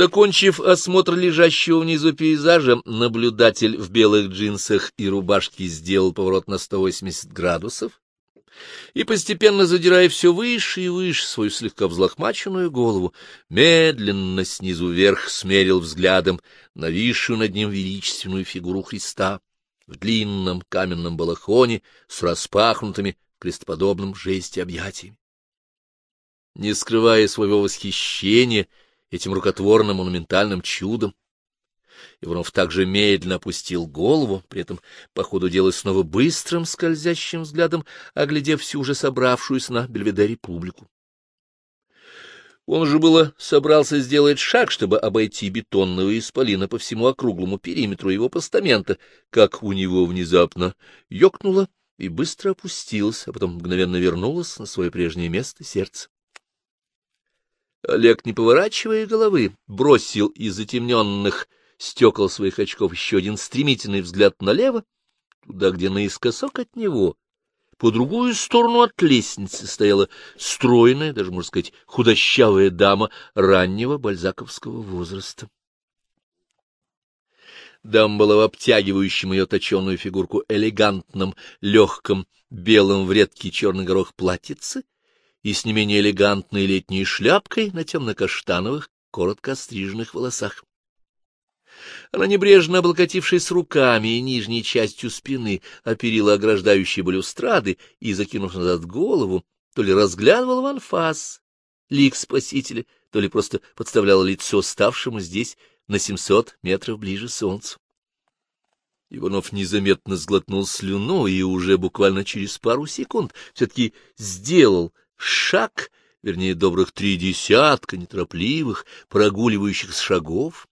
Закончив осмотр лежащего внизу пейзажа, наблюдатель в белых джинсах и рубашке сделал поворот на 180 градусов и, постепенно задирая все выше и выше свою слегка взлохмаченную голову, медленно снизу вверх смерил взглядом нависшую над ним величественную фигуру Христа в длинном каменном балахоне с распахнутыми крестоподобным жести объятиями. Не скрывая своего восхищения этим рукотворным монументальным чудом, Иванов также медленно опустил голову, при этом, по ходу дела, снова быстрым скользящим взглядом, оглядев всю уже собравшуюся на Бельведере публику. Он же было собрался сделать шаг, чтобы обойти бетонного исполина по всему округлому периметру его постамента, как у него внезапно ёкнуло и быстро опустилось, а потом мгновенно вернулось на свое прежнее место сердце. Олег, не поворачивая головы, бросил из затемненных стекол своих очков еще один стремительный взгляд налево, туда, где наискосок от него, по другую сторону от лестницы, стояла стройная, даже, можно сказать, худощавая дама раннего бальзаковского возраста. Дама была в обтягивающем ее точеную фигурку элегантном, легком, белом в редкий черный горох платьице и с не менее элегантной летней шляпкой на темно-каштановых, коротко остриженных волосах. Она, небрежно облокотившись руками и нижней частью спины, оперила ограждающие балюстрады и, закинув назад голову, то ли разглядывала в анфас лик спасителя, то ли просто подставляла лицо ставшему здесь на семьсот метров ближе солнцу. Иванов незаметно сглотнул слюну и уже буквально через пару секунд все-таки сделал шаг, вернее, добрых три десятка неторопливых, прогуливающих шагов,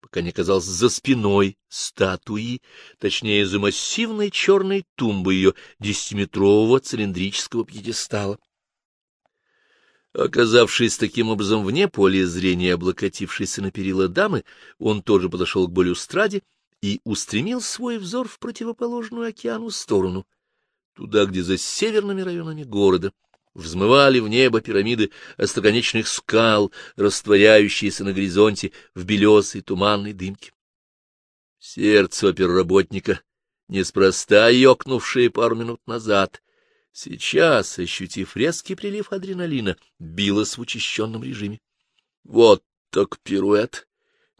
пока не оказался за спиной статуи, точнее, за массивной черной тумбой ее десятиметрового цилиндрического пьедестала. Оказавшись таким образом вне поля зрения облокотившейся на перила дамы, он тоже подошел к балюстраде и устремил свой взор в противоположную океану сторону, туда, где за северными районами города — взмывали в небо пирамиды остроконечных скал, растворяющиеся на горизонте в белесой туманной дымке. Сердце оперработника, неспроста ёкнувшее пару минут назад, сейчас, ощутив резкий прилив адреналина, билось в учащенном режиме. Вот так пируэт!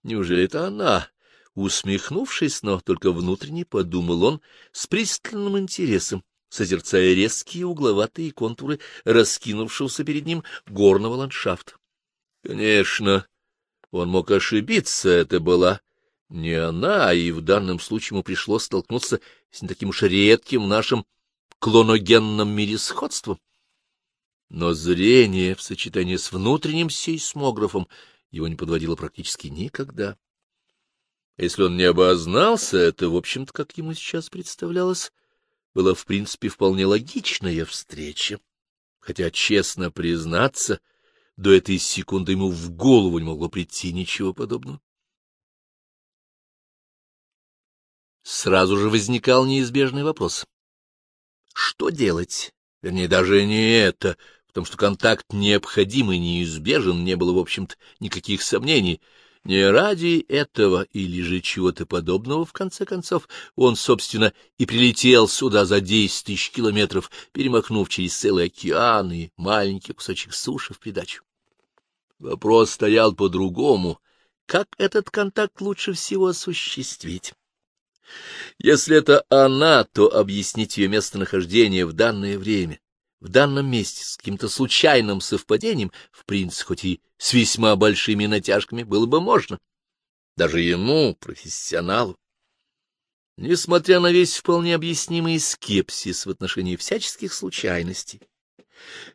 Неужели это она? Усмехнувшись, но только внутренне подумал он с пристальным интересом, созерцая резкие угловатые контуры раскинувшегося перед ним горного ландшафта. Конечно, он мог ошибиться, это была не она, и в данном случае ему пришлось столкнуться с не таким уж редким в нашем клоногенном мире сходством. Но зрение в сочетании с внутренним сейсмографом его не подводило практически никогда. Если он не обознался, это, в общем-то, как ему сейчас представлялось, была, в принципе, вполне логичная встреча, хотя, честно признаться, до этой секунды ему в голову не могло прийти ничего подобного. Сразу же возникал неизбежный вопрос. Что делать? Вернее, даже не это, потому что контакт необходим и неизбежен, не было, в общем-то, никаких сомнений — не ради этого или же чего-то подобного, в конце концов, он, собственно, и прилетел сюда за десять тысяч километров, перемахнув через целый океан и маленький кусочек суши в придачу. Вопрос стоял по-другому. Как этот контакт лучше всего осуществить? Если это она, то объяснить ее местонахождение в данное время в данном месте с каким-то случайным совпадением, в принципе, хоть и с весьма большими натяжками, было бы можно. Даже ему, профессионалу. Несмотря на весь вполне объяснимый скепсис в отношении всяческих случайностей.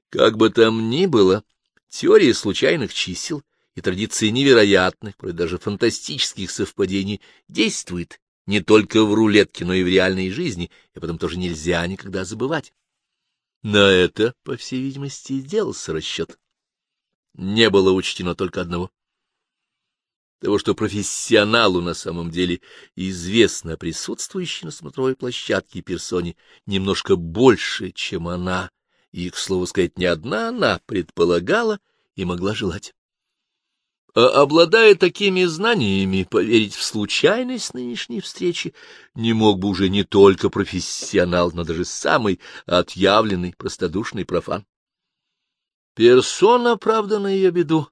Как бы там ни было, теория случайных чисел и традиции невероятных, порой даже фантастических совпадений действует не только в рулетке, но и в реальной жизни, и потом тоже нельзя никогда забывать. На это, по всей видимости, делался расчет. Не было учтено только одного. Того, что профессионалу на самом деле известно присутствующей на смотровой площадке персоне немножко больше, чем она, и, к слову сказать, не одна она предполагала и могла желать. А обладая такими знаниями, поверить в случайность нынешней встречи не мог бы уже не только профессионал, но даже самый отъявленный простодушный профан. Персона, правда, на ее беду,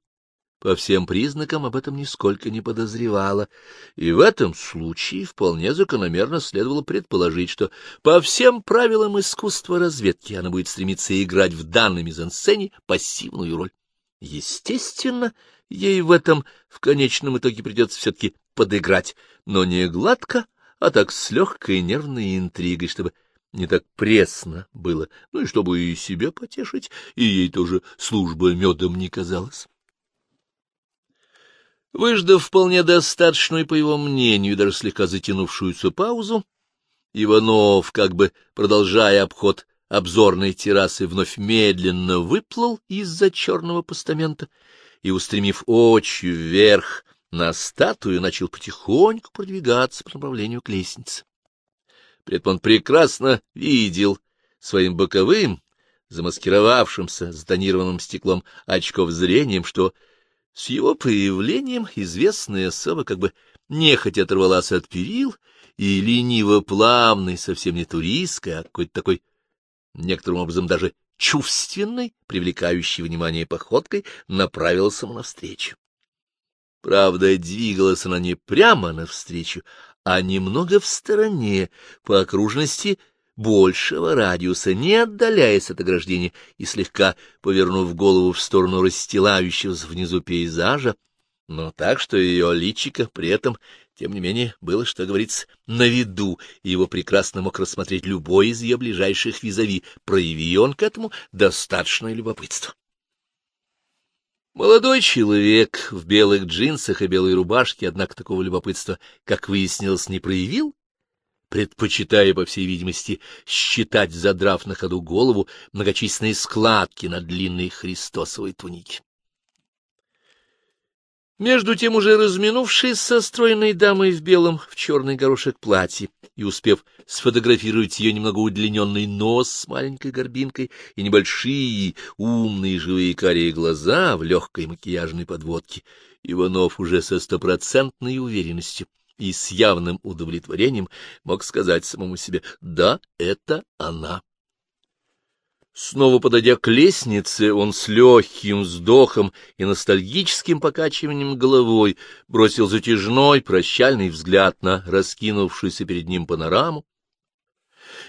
по всем признакам об этом нисколько не подозревала, и в этом случае вполне закономерно следовало предположить, что по всем правилам искусства разведки она будет стремиться играть в данной мизансцене пассивную роль. Естественно, ей в этом в конечном итоге придется все-таки подыграть, но не гладко, а так с легкой нервной интригой, чтобы не так пресно было, ну и чтобы и себя потешить, и ей тоже служба медом не казалась. Выждав вполне достаточную, по его мнению, даже слегка затянувшуюся паузу, Иванов, как бы продолжая обход обзорной террасы, вновь медленно выплыл из-за черного постамента и, устремив очи вверх на статую, начал потихоньку продвигаться по направлению к лестнице. При этом он прекрасно видел своим боковым, замаскировавшимся с тонированным стеклом очков зрением, что с его появлением известная особа как бы нехотя оторвалась от перил и лениво-плавной, совсем не туристской, а какой-то такой, некоторым образом даже чувственной, привлекающей внимание походкой, направилась ему навстречу. Правда, двигалась она не прямо навстречу, а немного в стороне, по окружности большего радиуса, не отдаляясь от ограждения и слегка повернув голову в сторону расстилающегося внизу пейзажа, но так, что ее личико при этом, тем не менее, было, что говорится, на виду, и его прекрасно мог рассмотреть любой из ее ближайших визави, прояви он к этому достаточное любопытство. Молодой человек в белых джинсах и белой рубашке, однако, такого любопытства, как выяснилось, не проявил, предпочитая, по всей видимости, считать, задрав на ходу голову, многочисленные складки на длинной христосовой тунике. Между тем, уже разминувшись со стройной дамой в белом в черный горошек платье и успев сфотографировать ее немного удлиненный нос с маленькой горбинкой и небольшие умные живые карие глаза в легкой макияжной подводке, Иванов уже со стопроцентной уверенностью и с явным удовлетворением мог сказать самому себе «Да, это она». Снова подойдя к лестнице, он с легким вздохом и ностальгическим покачиванием головой бросил затяжной прощальный взгляд на раскинувшуюся перед ним панораму,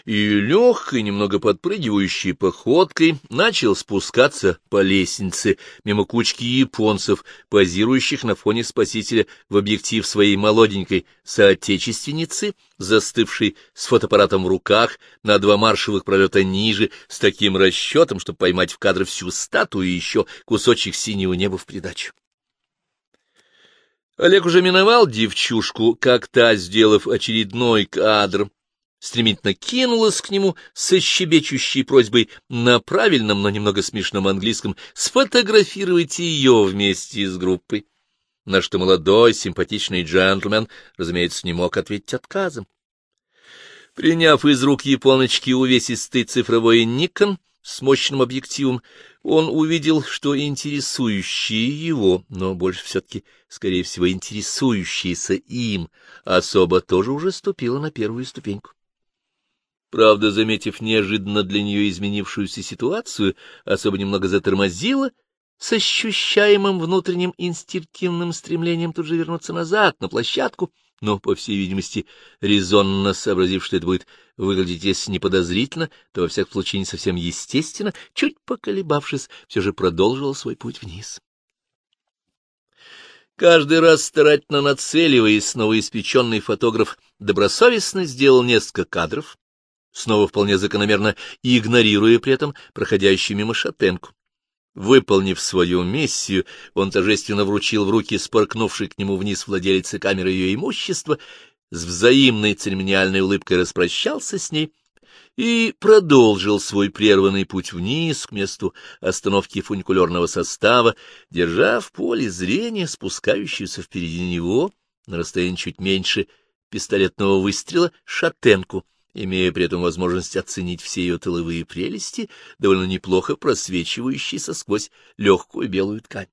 и легкой, немного подпрыгивающей походкой начал спускаться по лестнице мимо кучки японцев, позирующих на фоне спасителя в объектив своей молоденькой соотечественницы, застывшей с фотоаппаратом в руках на два маршевых пролета ниже, с таким расчетом, чтобы поймать в кадр всю статую и еще кусочек синего неба в придачу. Олег уже миновал девчушку, как та, сделав очередной кадр, стремительно кинулась к нему со щебечущей просьбой на правильном, но немного смешном английском сфотографировать ее вместе с группой, на что молодой симпатичный джентльмен, разумеется, не мог ответить отказом. Приняв из рук японочки увесистый цифровой Никон с мощным объективом, он увидел, что интересующие его, но больше все-таки, скорее всего, интересующиеся им, особо тоже уже ступила на первую ступеньку. Правда, заметив неожиданно для нее изменившуюся ситуацию, особо немного затормозила, с ощущаемым внутренним инстинктивным стремлением тут же вернуться назад, на площадку, но, по всей видимости, резонно сообразив, что это будет выглядеть, если не подозрительно, то, во всяком случае, не совсем естественно, чуть поколебавшись, все же продолжила свой путь вниз. Каждый раз старательно нацеливаясь, новоиспеченный фотограф добросовестно сделал несколько кадров, снова вполне закономерно игнорируя при этом проходящую мимо шатенку. Выполнив свою миссию, он торжественно вручил в руки споркнувшей к нему вниз владелицы камеры ее имущества, с взаимной церемониальной улыбкой распрощался с ней и продолжил свой прерванный путь вниз к месту остановки фуникулерного состава, держа в поле зрения спускающуюся впереди него, на расстоянии чуть меньше пистолетного выстрела, шатенку — имея при этом возможность оценить все ее тыловые прелести, довольно неплохо просвечивающиеся сквозь легкую белую ткань.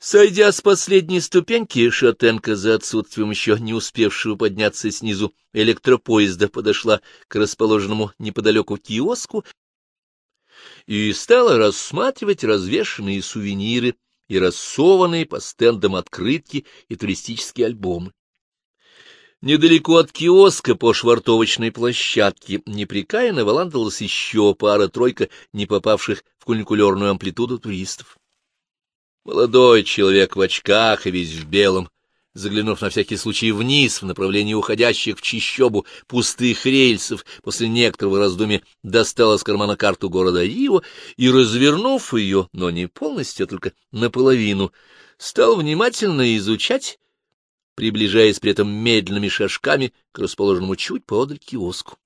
Сойдя с последней ступеньки, Шатенко за отсутствием еще не успевшего подняться снизу электропоезда подошла к расположенному неподалеку киоску и стала рассматривать развешанные сувениры и рассованные по стендам открытки и туристические альбомы. Недалеко от киоска по швартовочной площадке непрекаянно валандалась еще пара-тройка не попавших в куникулерную амплитуду туристов. Молодой человек в очках и весь в белом, заглянув на всякий случай вниз в направлении уходящих в чищобу пустых рельсов, после некоторого раздумья достал из кармана карту города Рио и, развернув ее, но не полностью, а только наполовину, стал внимательно изучать, приближаясь при этом медленными шажками к расположенному чуть поодаль киоску.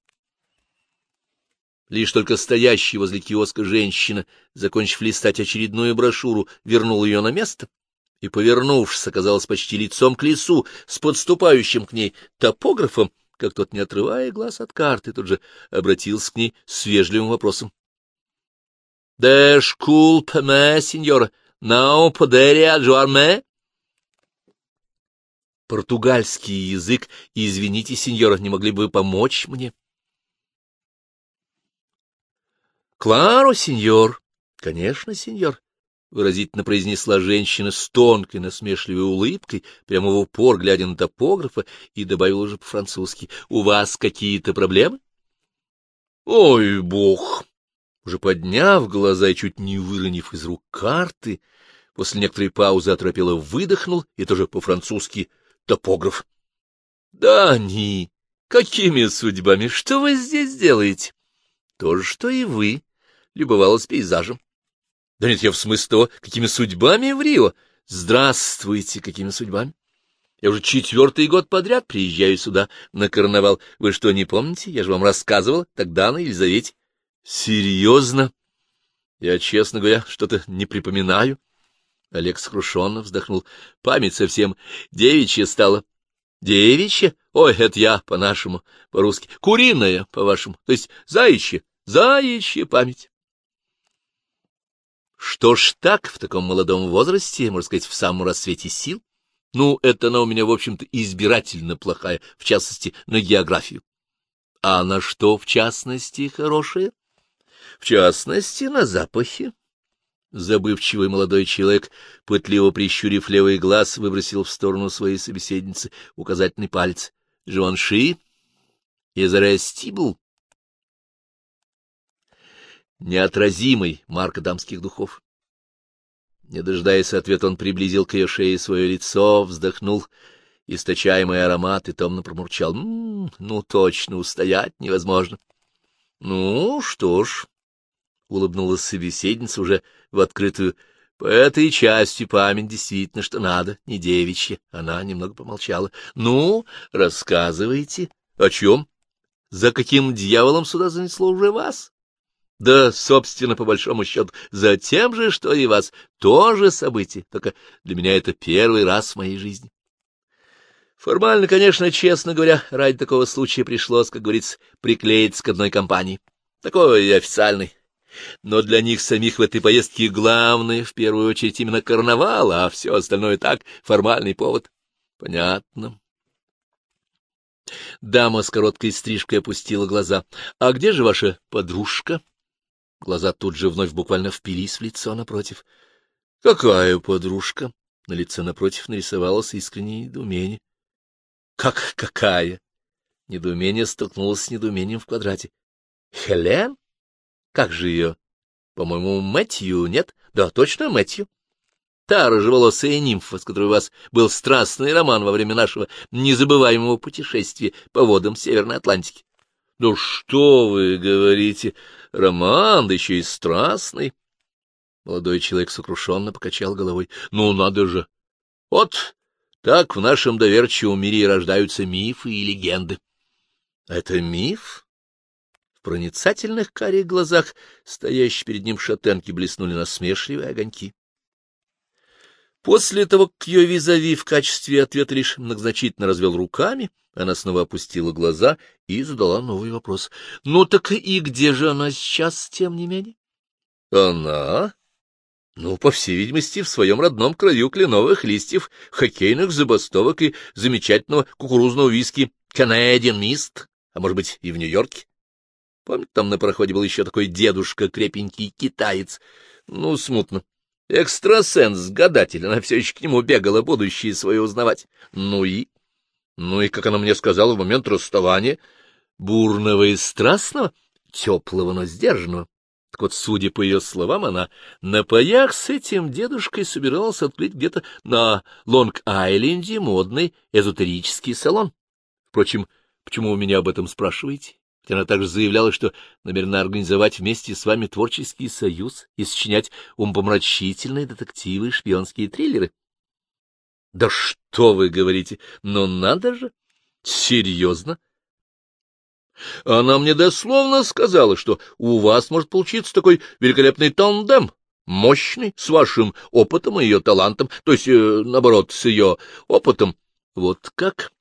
Лишь только стоящая возле киоска женщина, закончив листать очередную брошюру, вернул ее на место и, повернувшись, оказалась почти лицом к лесу с подступающим к ней топографом, как тот, не отрывая глаз от карты, тут же обратился к ней с вежливым вопросом. — Дэш кулп ме, сеньора, нау подери аджуарме? Португальский язык, извините, сеньора, не могли бы вы помочь мне? — Кларо, сеньор. Конечно, сеньор, — выразительно произнесла женщина с тонкой насмешливой улыбкой, прямо в упор, глядя на топографа, и добавила уже по-французски. — У вас какие-то проблемы? — Ой, бог! Уже подняв глаза и чуть не выронив из рук карты, после некоторой паузы оторопело выдохнул, и тоже по-французски топограф. — Да они! Какими судьбами? Что вы здесь делаете? — То же, что и вы, любовалась пейзажем. Да нет, я в смысле того, какими судьбами в Рио. Здравствуйте, какими судьбами? Я уже четвертый год подряд приезжаю сюда на карнавал. Вы что, не помните? Я же вам рассказывал тогда на Елизавете. Серьезно? Я, честно говоря, что-то не припоминаю. Олег скрушенно вздохнул. Память совсем девичья стала. Девичья? Ой, это я по-нашему, по-русски. Куриная, по-вашему. То есть заячья, заячья память. Что ж так, в таком молодом возрасте, можно сказать, в самом расцвете сил? Ну, это она у меня, в общем-то, избирательно плохая, в частности, на географию. А на что, в частности, хорошая? В частности, на запахи. Забывчивый молодой человек, пытливо прищурив левый глаз, выбросил в сторону своей собеседницы указательный палец. Жуанши, Изарестибл, неотразимый марка дамских духов. Не дожидаясь ответа, он приблизил к ее шее свое лицо, вздохнул, источаемый аромат, и томно промурчал. «М -м, ну, точно, устоять невозможно. — Ну, что ж, — улыбнулась собеседница уже в открытую, — по этой части память действительно что надо, не девичья. Она немного помолчала. — Ну, рассказывайте. — О чем? За каким дьяволом сюда занесло уже вас? Да, собственно, по большому счету, за тем же, что и вас, тоже событие, только для меня это первый раз в моей жизни. Формально, конечно, честно говоря, ради такого случая пришлось, как говорится, приклеиться к одной компании. Такой официальный. Но для них самих в этой поездке главное, в первую очередь, именно карнавал, а все остальное так, формальный повод. Понятно. Дама с короткой стрижкой опустила глаза. — А где же ваша подружка? — Глаза тут же вновь буквально впились в лицо напротив. — Какая подружка? На лице напротив нарисовалось искреннее недоумение. — Как какая? Недоумение столкнулось с недоумением в квадрате. — Хелен? Как же ее? По-моему, Мэтью, нет? Да, точно, Мэтью. Та рыжеволосая нимфа, с которой у вас был страстный роман во время нашего незабываемого путешествия по водам Северной Атлантики. — Ну что вы говорите? Роман, да еще и страстный. Молодой человек сокрушенно покачал головой. — Ну, надо же! Вот так в нашем доверчивом мире рождаются мифы и легенды. — Это миф? Проницательных карих глазах, стоящие перед ним шатенки, блеснули насмешливые огоньки. После того, как ее визави в качестве ответа лишь многозначительно развел руками, она снова опустила глаза и задала новый вопрос. — Ну так и где же она сейчас, тем не менее? — Она? Ну, по всей видимости, в своем родном краю кленовых листьев, хоккейных забастовок и замечательного кукурузного виски «Canadian Mist», а может быть, и в Нью-Йорке. Помните, там на проходе был еще такой дедушка, крепенький китаец? Ну, смутно. Экстрасенс, гадатель, она все еще к нему бегала, будущее свое узнавать. Ну и? Ну и, как она мне сказала в момент расставания, бурного и страстного, теплого, но сдержанного. Так вот, судя по ее словам, она на паях с этим дедушкой собиралась открыть где-то на Лонг-Айленде модный эзотерический салон. Впрочем, почему вы меня об этом спрашиваете? Ведь она также заявляла, что намерена организовать вместе с вами творческий союз и сочинять умопомрачительные детективы и шпионские триллеры. — Да что вы говорите? Но надо же! Серьезно? Она мне дословно сказала, что у вас может получиться такой великолепный тандем, мощный, с вашим опытом и ее талантом, то есть, э, наоборот, с ее опытом. Вот как?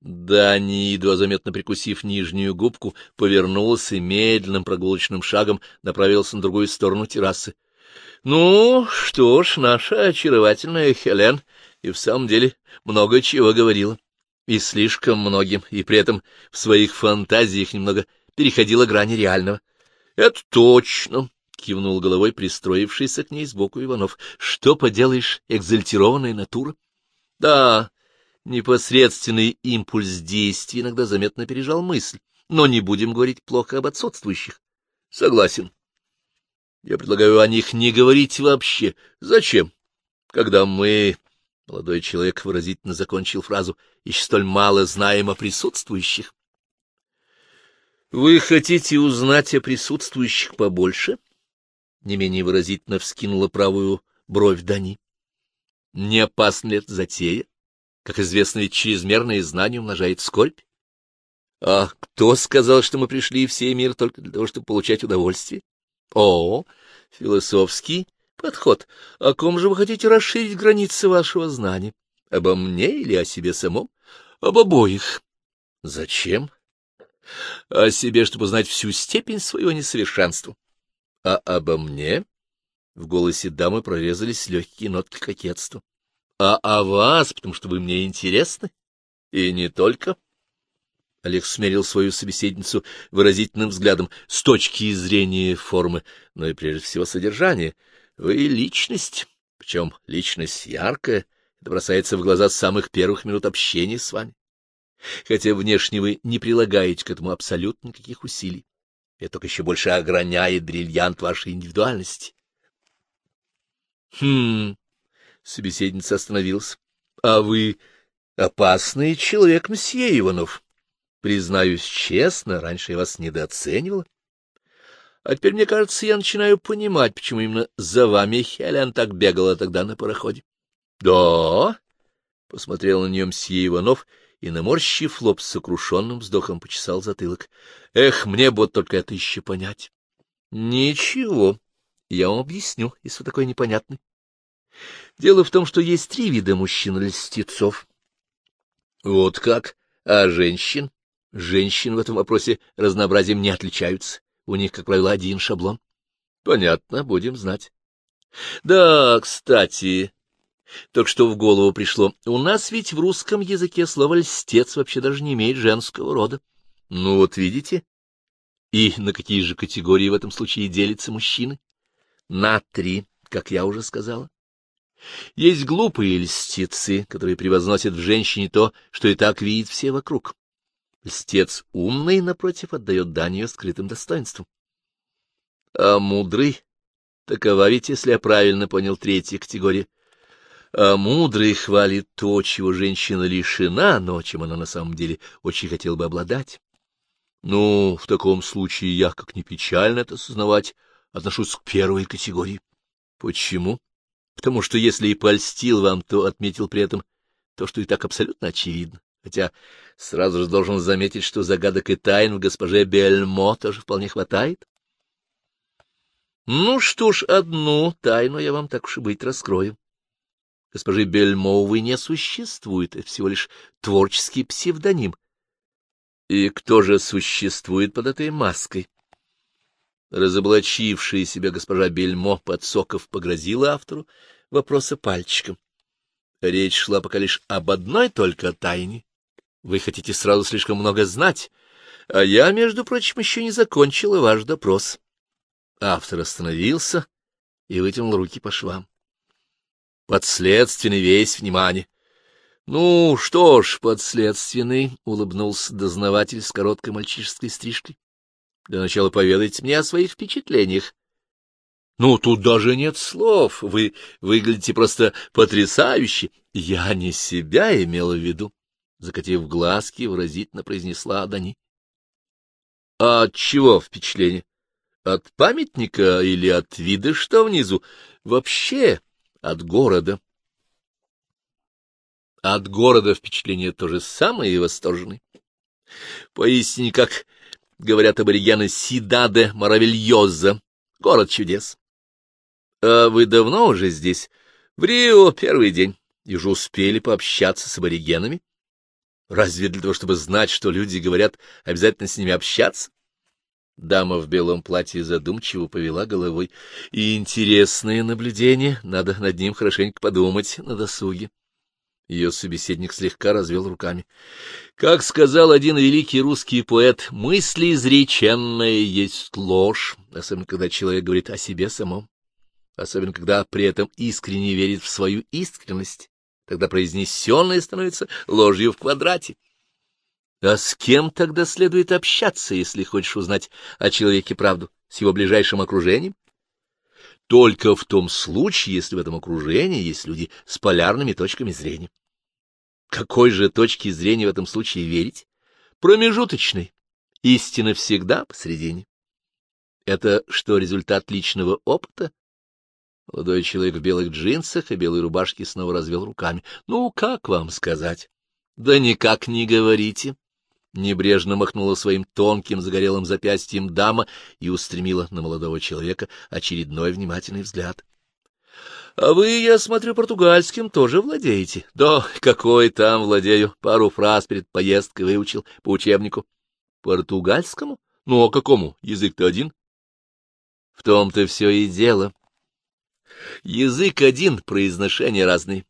Дани, едва заметно прикусив нижнюю губку, повернулся и медленным прогулочным шагом направился на другую сторону террасы. — Ну, что ж, наша очаровательная Хелен и в самом деле много чего говорила и слишком многим, и при этом в своих фантазиях немного переходила грани реального. — Это точно, — кивнул головой пристроившийся к ней сбоку Иванов. — Что поделаешь, экзальтированная натура? — Да, непосредственный импульс действия иногда заметно пережал мысль, но не будем говорить плохо об отсутствующих. — Согласен. Я предлагаю о них не говорить вообще. Зачем? Когда мы Молодой человек выразительно закончил фразу, еще столь мало знаем о присутствующих. — Вы хотите узнать о присутствующих побольше? Не менее выразительно вскинула правую бровь Дани. — Не опасна ли это затея? Как известно, ведь чрезмерное знание умножает скорбь. А кто сказал, что мы пришли в сей мир только для того, чтобы получать удовольствие? О, философский Подход. О ком же вы хотите расширить границы вашего знания? Обо мне или о себе самом? Об обоих. Зачем? О себе, чтобы знать всю степень своего несовершенства. А обо мне? В голосе дамы прорезались легкие нотки кокетства. А о вас, потому что вы мне интересны? И не только. Олег смерил свою собеседницу выразительным взглядом с точки зрения формы, но и прежде всего содержания — вы личность, причем личность яркая, это бросается в глаза с самых первых минут общения с вами. Хотя внешне вы не прилагаете к этому абсолютно никаких усилий. Это только еще больше ограняет бриллиант вашей индивидуальности. Хм, собеседница остановилась. А вы опасный человек, мсье Иванов. Признаюсь честно, раньше я вас недооценивала. А теперь, мне кажется, я начинаю понимать, почему именно за вами Хелен так бегала тогда на пароходе. — Да? — посмотрел на нее мсье Иванов и, наморщив лоб с сокрушенным вздохом, почесал затылок. — Эх, мне бы только это еще понять. — Ничего, я вам объясню, если вы такой непонятный. Дело в том, что есть три вида мужчин-льстецов. — Вот как? А женщин? Женщин в этом вопросе разнообразием не отличаются. У них, как правило, один шаблон. Понятно, будем знать. Да, кстати, только что в голову пришло. У нас ведь в русском языке слово «льстец» вообще даже не имеет женского рода. Ну вот видите. И на какие же категории в этом случае делятся мужчины? На три, как я уже сказала. Есть глупые льстецы, которые превозносят в женщине то, что и так видят все вокруг. Льстец умный, напротив, отдает дань ее скрытым достоинствам. А мудрый? Такова ведь, если я правильно понял, третья категория. А мудрый хвалит то, чего женщина лишена, но чем она на самом деле очень хотела бы обладать. Ну, в таком случае я, как ни печально это осознавать, отношусь к первой категории. Почему? Потому что если и польстил вам, то отметил при этом то, что и так абсолютно очевидно хотя сразу же должен заметить, что загадок и тайн в госпоже Бельмо тоже вполне хватает. Ну что ж, одну тайну я вам так уж и быть раскрою. Госпожи Бельмо, увы, не существует, это всего лишь творческий псевдоним. И кто же существует под этой маской? Разоблачившая себя госпожа Бельмо Подсоков погрозила автору вопроса пальчиком. Речь шла пока лишь об одной только тайне. Вы хотите сразу слишком много знать, а я, между прочим, еще не закончила ваш допрос. Автор остановился и вытянул руки по швам. Подследственный весь внимание. — Ну, что ж, подследственный, — улыбнулся дознаватель с короткой мальчишеской стрижкой. — Для начала поведайте мне о своих впечатлениях. — Ну, тут даже нет слов. Вы выглядите просто потрясающе. Я не себя имела в виду, — закатив глазки, выразительно произнесла Дани. — А от чего впечатление? От памятника или от вида, что внизу? Вообще от города. От города впечатление то же самое и восторженное. Поистине, как говорят аборигены, Сидаде Маравильоза, город чудес. А вы давно уже здесь? В Рио первый день. И уже успели пообщаться с аборигенами? Разве для того, чтобы знать, что люди говорят, обязательно с ними общаться? Дама в белом платье задумчиво повела головой. И интересное наблюдение, надо над ним хорошенько подумать на досуге. Ее собеседник слегка развел руками. Как сказал один великий русский поэт, мысли изреченная есть ложь, особенно когда человек говорит о себе самом, особенно когда при этом искренне верит в свою искренность, тогда произнесенное становится ложью в квадрате. А с кем тогда следует общаться, если хочешь узнать о человеке правду? С его ближайшим окружением? Только в том случае, если в этом окружении есть люди с полярными точками зрения. Какой же точки зрения в этом случае верить? Промежуточной. Истина всегда посредине. Это что, результат личного опыта? Молодой человек в белых джинсах и белой рубашке снова развел руками. Ну, как вам сказать? Да никак не говорите. Небрежно махнула своим тонким загорелым запястьем дама и устремила на молодого человека очередной внимательный взгляд. — А вы, я смотрю, португальским тоже владеете? — Да, какой там владею. Пару фраз перед поездкой выучил по учебнику. — Португальскому? Ну, а какому? Язык-то один. — В том-то все и дело. Язык один, произношение разные.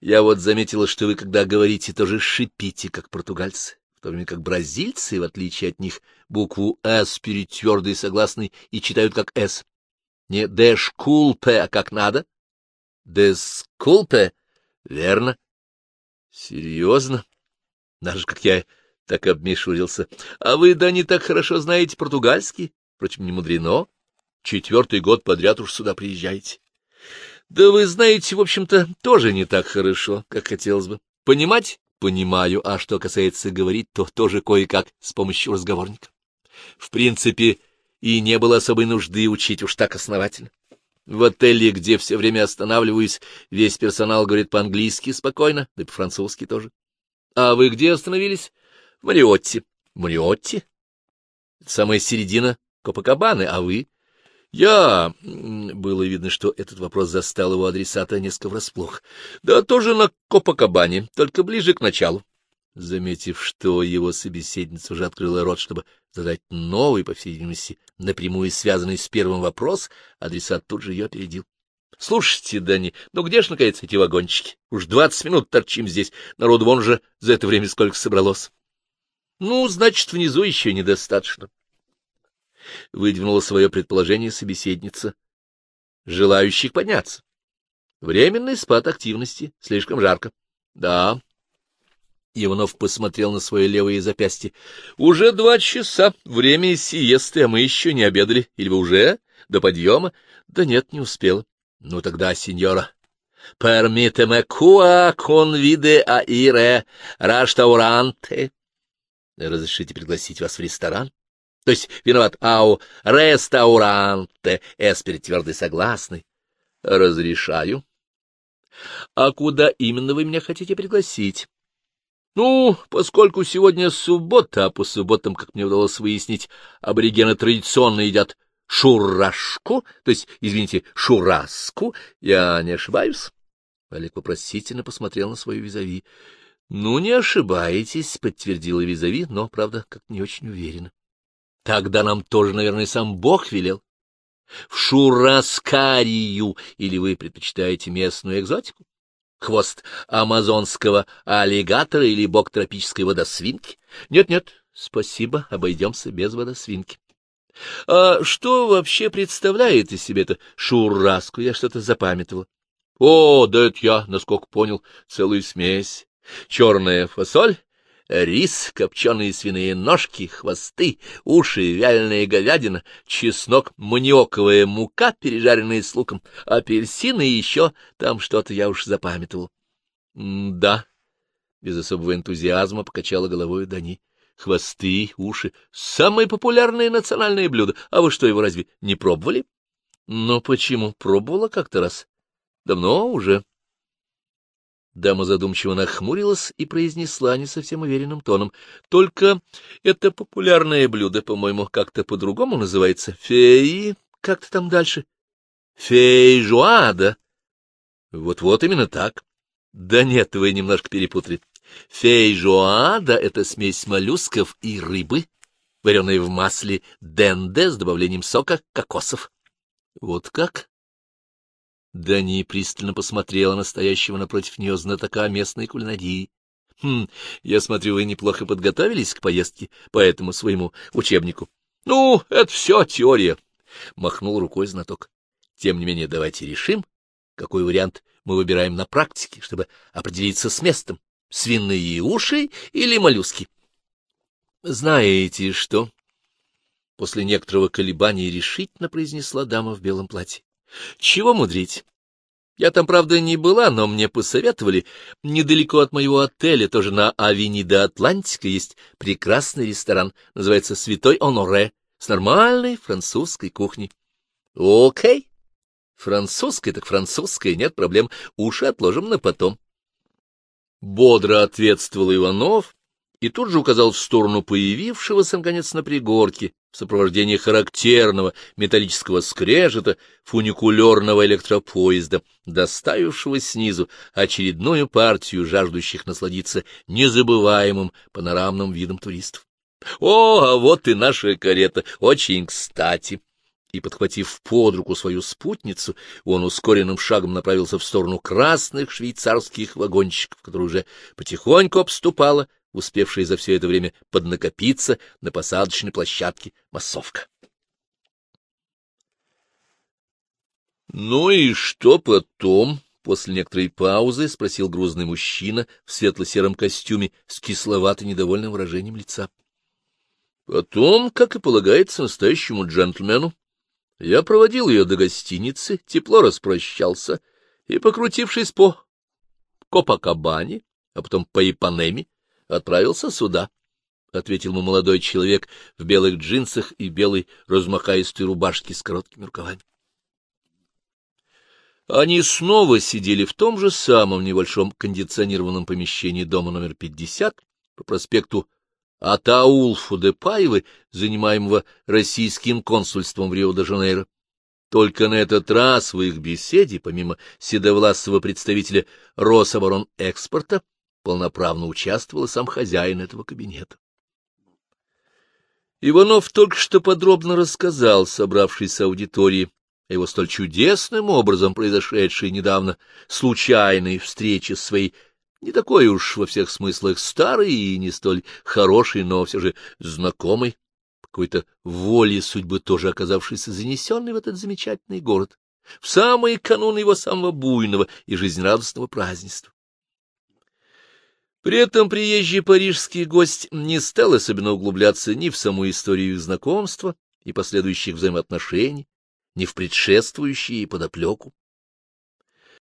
Я вот заметила, что вы, когда говорите, тоже шипите, как португальцы то время как бразильцы, в отличие от них, букву «С» перед твердой согласной и читают как «С». Не «дешкулпе», а как надо. «Дескулпе» — верно. Серьезно? Даже как я так обмешурился. А вы, да, не так хорошо знаете португальский? Впрочем, не мудрено. Четвертый год подряд уж сюда приезжаете. Да вы знаете, в общем-то, тоже не так хорошо, как хотелось бы. Понимать понимаю, а что касается говорить, то тоже кое-как с помощью разговорника. В принципе, и не было особой нужды учить уж так основательно. В отеле, где все время останавливаюсь, весь персонал говорит по-английски спокойно, да и по-французски тоже. А вы где остановились? В Мариотте. Мариотте? Самая середина Копакабаны, а вы? Я... Было видно, что этот вопрос застал его адресата несколько врасплох. Да тоже на Копакабане, только ближе к началу. Заметив, что его собеседница уже открыла рот, чтобы задать новый, по всей видимости, напрямую связанный с первым вопрос, адресат тут же ее опередил. — Слушайте, Дани, ну где ж, наконец, эти вагончики? Уж двадцать минут торчим здесь, народу вон же за это время сколько собралось. — Ну, значит, внизу еще недостаточно. — выдвинула свое предположение собеседница, желающих подняться. Временный спад активности, слишком жарко. — Да. Иванов посмотрел на свое левое запястье. — Уже два часа, время сиесты, а мы еще не обедали. Или вы уже? До подъема? — Да нет, не успела. — Ну тогда, сеньора, qua convide a ire restaurante. Разрешите пригласить вас в ресторан? То есть виноват ау рестауранте, эспер твердый согласный. Разрешаю. А куда именно вы меня хотите пригласить? Ну, поскольку сегодня суббота, а по субботам, как мне удалось выяснить, аборигены традиционно едят шурашку, то есть, извините, шураску, я не ошибаюсь? Олег вопросительно посмотрел на свою визави. — Ну, не ошибаетесь, — подтвердила визави, но, правда, как не очень уверенно. Тогда нам тоже, наверное, сам Бог велел. В Шураскарию, или вы предпочитаете местную экзотику? Хвост амазонского аллигатора или бок тропической водосвинки? Нет-нет, спасибо, обойдемся без водосвинки. А что вообще представляет из себя это шураску? Я что-то запамятовал. О, да это я, насколько понял, целую смесь. Черная фасоль, рис, копченые свиные ножки, хвосты, уши, вяленая говядина, чеснок, маниоковая мука, пережаренная с луком, апельсины и еще там что-то я уж запамятовал. — Да, — без особого энтузиазма покачала головой Дани. — Хвосты, уши — самое популярное национальное блюдо. А вы что, его разве не пробовали? — Но почему? Пробовала как-то раз. — Давно уже. Дама задумчиво нахмурилась и произнесла не совсем уверенным тоном. — Только это популярное блюдо, по-моему, как-то по-другому называется. Феи... Как-то там дальше. Фейжуада. Вот-вот именно так. Да нет, вы немножко перепутали. Фейжуада — это смесь моллюсков и рыбы, вареная в масле денде с добавлением сока кокосов. Вот как? Дани пристально посмотрела на стоящего напротив нее знатока местной кулинарии. — Хм, я смотрю, вы неплохо подготовились к поездке по этому своему учебнику. — Ну, это все теория, — махнул рукой знаток. — Тем не менее, давайте решим, какой вариант мы выбираем на практике, чтобы определиться с местом. Свиные уши или моллюски? — Знаете что? После некоторого колебания решительно произнесла дама в белом платье. Чего мудрить? Я там, правда, не была, но мне посоветовали. Недалеко от моего отеля, тоже на Авенида Атлантика, есть прекрасный ресторан, называется «Святой Оноре», с нормальной французской кухней. Окей. Французская так французская, нет проблем, уши отложим на потом. Бодро ответствовал Иванов, и тут же указал в сторону появившегося, наконец, на пригорке, в сопровождении характерного металлического скрежета фуникулерного электропоезда, доставившего снизу очередную партию жаждущих насладиться незабываемым панорамным видом туристов. — О, а вот и наша карета! Очень кстати! И, подхватив под руку свою спутницу, он ускоренным шагом направился в сторону красных швейцарских вагончиков, которые уже потихоньку обступала успевшая за все это время поднакопиться на посадочной площадке массовка. «Ну и что потом?» — после некоторой паузы спросил грузный мужчина в светло-сером костюме с кисловато недовольным выражением лица. «Потом, как и полагается настоящему джентльмену, я проводил ее до гостиницы, тепло распрощался и, покрутившись по Копакабане, а потом по Ипанеме, отправился сюда, — ответил ему молодой человек в белых джинсах и белой размахаистой рубашке с короткими рукавами. Они снова сидели в том же самом небольшом кондиционированном помещении дома номер 50 по проспекту Атаулфу де Паевы, занимаемого российским консульством в Рио-де-Жанейро. Только на этот раз в их беседе, помимо седовласого представителя Рособоронэкспорта, полноправно участвовал сам хозяин этого кабинета. Иванов только что подробно рассказал собравшейся аудитории о его столь чудесным образом произошедшей недавно случайной встрече с своей не такой уж во всех смыслах старой и не столь хорошей, но все же знакомой, какой-то воле судьбы тоже оказавшейся занесенной в этот замечательный город, в самый канун его самого буйного и жизнерадостного празднества. При этом приезжий парижский гость не стал особенно углубляться ни в саму историю их знакомства и последующих взаимоотношений, ни в предшествующие подоплеку.